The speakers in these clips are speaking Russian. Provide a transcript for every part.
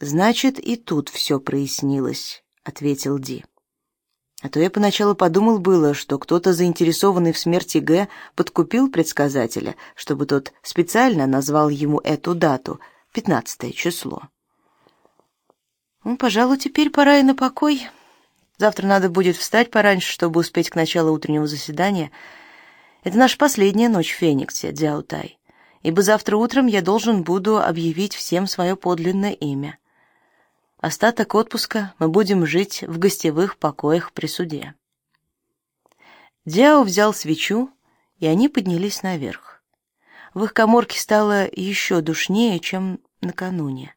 Значит, и тут все прояснилось, ответил Ди. А то я поначалу подумал было, что кто-то заинтересованный в смерти Г подкупил предсказателя, чтобы тот специально назвал ему эту дату, пятнадцатое число. Ну, пожалуй, теперь пора и на покой. Завтра надо будет встать пораньше, чтобы успеть к началу утреннего заседания. Это наша последняя ночь в Фениксе, Дзяутай. Ибо завтра утром я должен буду объявить всем свое подлинное имя. Остаток отпуска мы будем жить в гостевых покоях при суде. Дяо взял свечу, и они поднялись наверх. В их каморке стало еще душнее, чем накануне.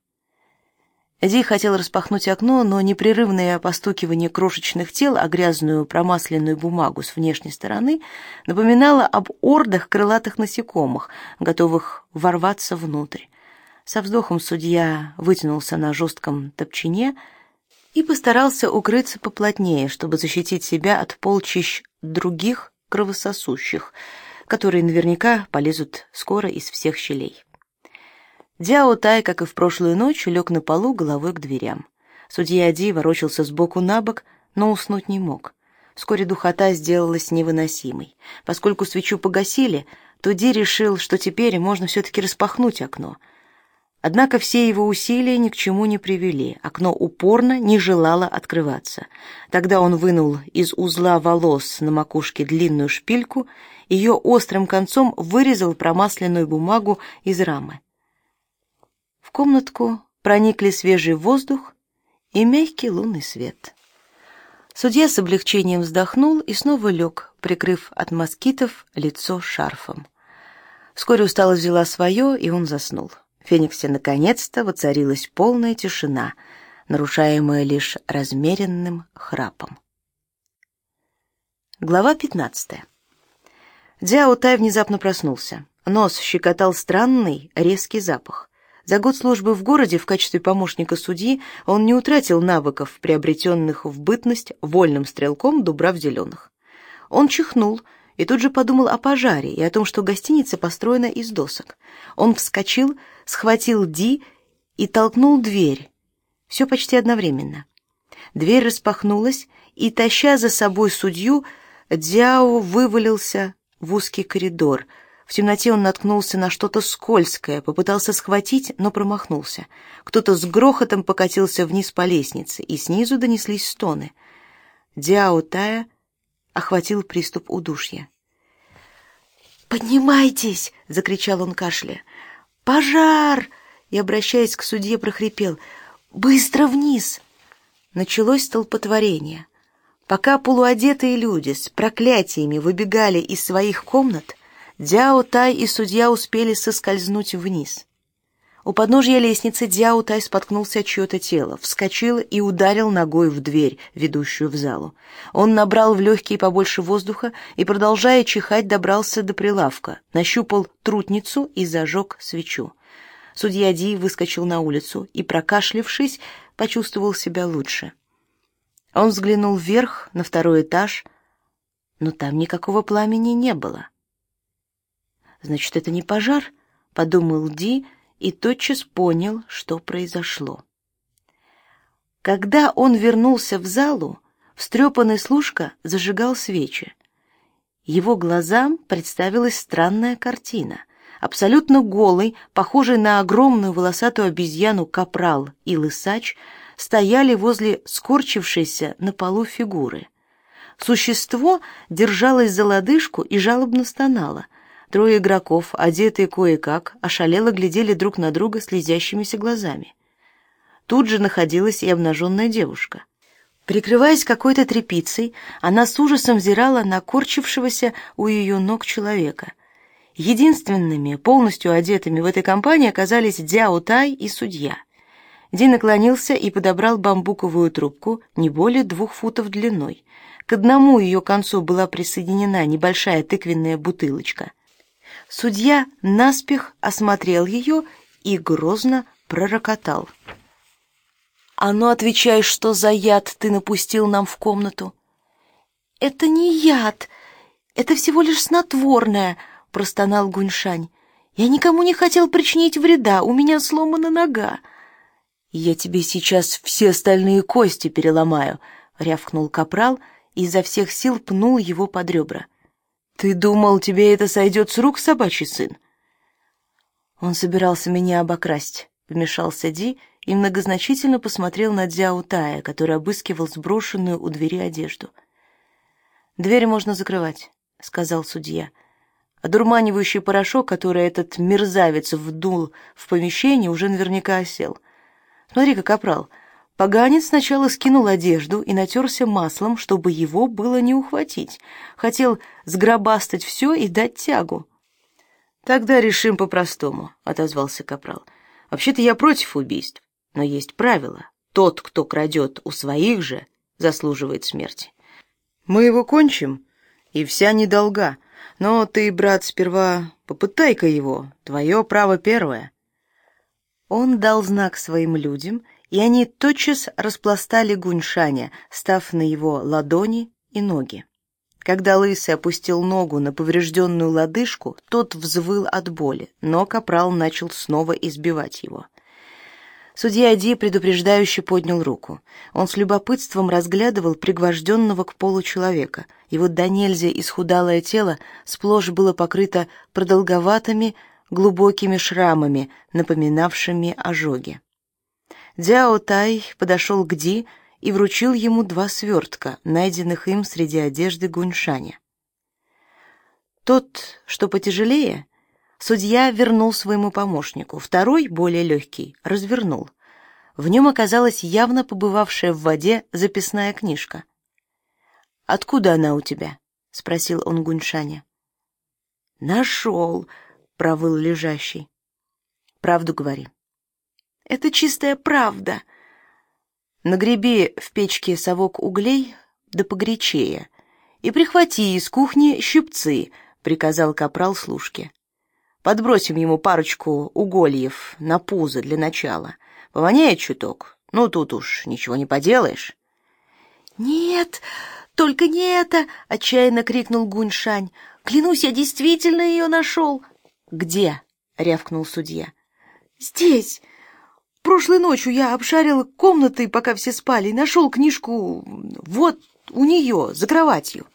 Ди хотел распахнуть окно, но непрерывное постукивание крошечных тел о грязную промасленную бумагу с внешней стороны напоминало об ордах крылатых насекомых, готовых ворваться внутрь. Со вздохом судья вытянулся на жестком топчине и постарался укрыться поплотнее, чтобы защитить себя от полчищ других кровососущих, которые наверняка полезут скоро из всех щелей. Дяо Тай, как и в прошлую ночь, лег на полу головой к дверям. Судья Ди ворочался сбоку на бок, но уснуть не мог. Вскоре духота сделалась невыносимой. Поскольку свечу погасили, то Ди решил, что теперь можно все-таки распахнуть окно. Однако все его усилия ни к чему не привели. Окно упорно не желало открываться. Тогда он вынул из узла волос на макушке длинную шпильку, ее острым концом вырезал промасленную бумагу из рамы. В комнатку проникли свежий воздух и мягкий лунный свет. Судья с облегчением вздохнул и снова лег, прикрыв от москитов лицо шарфом. Вскоре усталость взяла свое, и он заснул. В Фениксе наконец-то воцарилась полная тишина, нарушаемая лишь размеренным храпом. Глава пятнадцатая. Дзяо Тай внезапно проснулся. Нос щекотал странный резкий запах. За год службы в городе в качестве помощника судьи он не утратил навыков, приобретенных в бытность вольным стрелком Дубрав Зеленых. Он чихнул и тут же подумал о пожаре и о том, что гостиница построена из досок. Он вскочил, схватил Ди и толкнул дверь. Все почти одновременно. Дверь распахнулась, и, таща за собой судью, Дзяо вывалился в узкий коридор — в темноте он наткнулся на что-то скользкое, попытался схватить, но промахнулся. Кто-то с грохотом покатился вниз по лестнице, и снизу донеслись стоны. Дяо Тая охватил приступ удушья. «Поднимайтесь!» — закричал он кашля. «Пожар!» — и, обращаясь к судье, прохрипел. «Быстро вниз!» Началось столпотворение. Пока полуодетые люди с проклятиями выбегали из своих комнат, Дяо Тай и судья успели соскользнуть вниз. У подножья лестницы Дяо Тай споткнулся от чье-то тело, вскочил и ударил ногой в дверь, ведущую в залу. Он набрал в легкие побольше воздуха и, продолжая чихать, добрался до прилавка, нащупал трутницу и зажег свечу. Судья Ди выскочил на улицу и, прокашлившись, почувствовал себя лучше. Он взглянул вверх, на второй этаж, но там никакого пламени не было. Значит, это не пожар, подумал Ди и тотчас понял, что произошло. Когда он вернулся в залу, встрепанный служка зажигал свечи. Его глазам представилась странная картина. Абсолютно голый, похожий на огромную волосатую обезьяну капрал и лысач стояли возле скорчившейся на полу фигуры. Существо держалось за лодыжку и жалобно стонало — Трое игроков, одетые кое-как, ошалело глядели друг на друга слезящимися глазами. Тут же находилась и обнаженная девушка. Прикрываясь какой-то тряпицей, она с ужасом взирала на корчившегося у ее ног человека. Единственными полностью одетыми в этой компании оказались Дяо Тай и судья. Ди наклонился и подобрал бамбуковую трубку не более двух футов длиной. К одному ее концу была присоединена небольшая тыквенная бутылочка. Судья наспех осмотрел ее и грозно пророкотал. «А ну, отвечай, что за яд ты напустил нам в комнату?» «Это не яд, это всего лишь снотворное», — простонал Гуньшань. «Я никому не хотел причинить вреда, у меня сломана нога». Я тебе сейчас все остальные кости переломаю, рявкнул капрал и изо всех сил пнул его под ребра. Ты думал, тебе это сойдет с рук, собачий сын? Он собирался меня обокрасть, вмешался Ди и многозначительно посмотрел на Дзяо Тая, который обыскивал сброшенную у двери одежду. Двери можно закрывать, сказал судья. Одурманивающий порошок, который этот мерзавец вдул в помещение, уже наверняка осел. Смотри-ка, капрал, поганец сначала скинул одежду и натерся маслом, чтобы его было не ухватить. Хотел сгробастать все и дать тягу. Тогда решим по-простому, отозвался капрал. Вообще-то я против убийств, но есть правило: тот, кто крадет у своих же, заслуживает смерти. Мы его кончим, и вся недолга. Но ты, брат, сперва попытай-ка его, твое право первое. Он дал знак своим людям, и они тотчас распластали Гуньшаня, став на его ладони и ноги. Когда Лысый опустил ногу на поврежденную лодыжку, тот взвыл от боли, но капрал начал снова избивать его. Судья Ди предупреждающе поднял руку. Он с любопытством разглядывал пригвожденного к полу человека. Его до нельзя исхудалое тело сплошь было покрыто продолговатыми, глубокими шрамами, напоминавшими ожоги. Дзяо Тай подошел к Ди и вручил ему два свертка, найденных им среди одежды Гуньшаня. Тот, что потяжелее, Судья вернул своему помощнику, второй, более легкий, развернул. В нем оказалась явно побывавшая в воде записная книжка. «Откуда она у тебя?» — спросил он Гуньшаня. «Нашел», — провыл лежащий. «Правду говори». «Это чистая правда». «Нагреби в печке совок углей, да погорячее, и прихвати из кухни щипцы», — приказал капрал служке. Подбросим ему парочку угольев на пузо для начала. Повоняет чуток. Ну, тут уж ничего не поделаешь. «Нет, только не это!» — отчаянно крикнул Гуньшань. «Клянусь, я действительно ее нашел!» «Где?» — рявкнул судья. «Здесь. Прошлой ночью я обшарил комнаты, пока все спали, и нашел книжку вот у нее, за кроватью».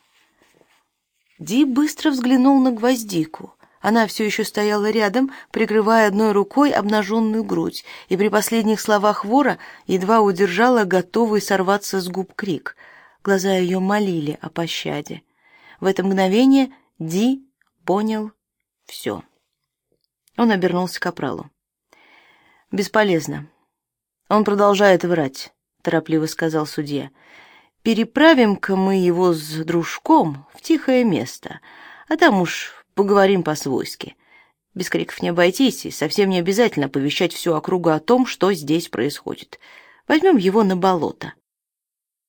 Ди быстро взглянул на гвоздику. Она все еще стояла рядом, прикрывая одной рукой обнаженную грудь, и при последних словах вора едва удержала готовый сорваться с губ крик. Глаза ее молили о пощаде. В это мгновение Ди понял все. Он обернулся к капралу. Бесполезно. Он продолжает врать, торопливо сказал судья. Переправим-ка мы его с дружком в тихое место, а там уж Поговорим по-свойски. Без криков не обойтись, и совсем не обязательно оповещать всю округу о том, что здесь происходит. Возьмем его на болото.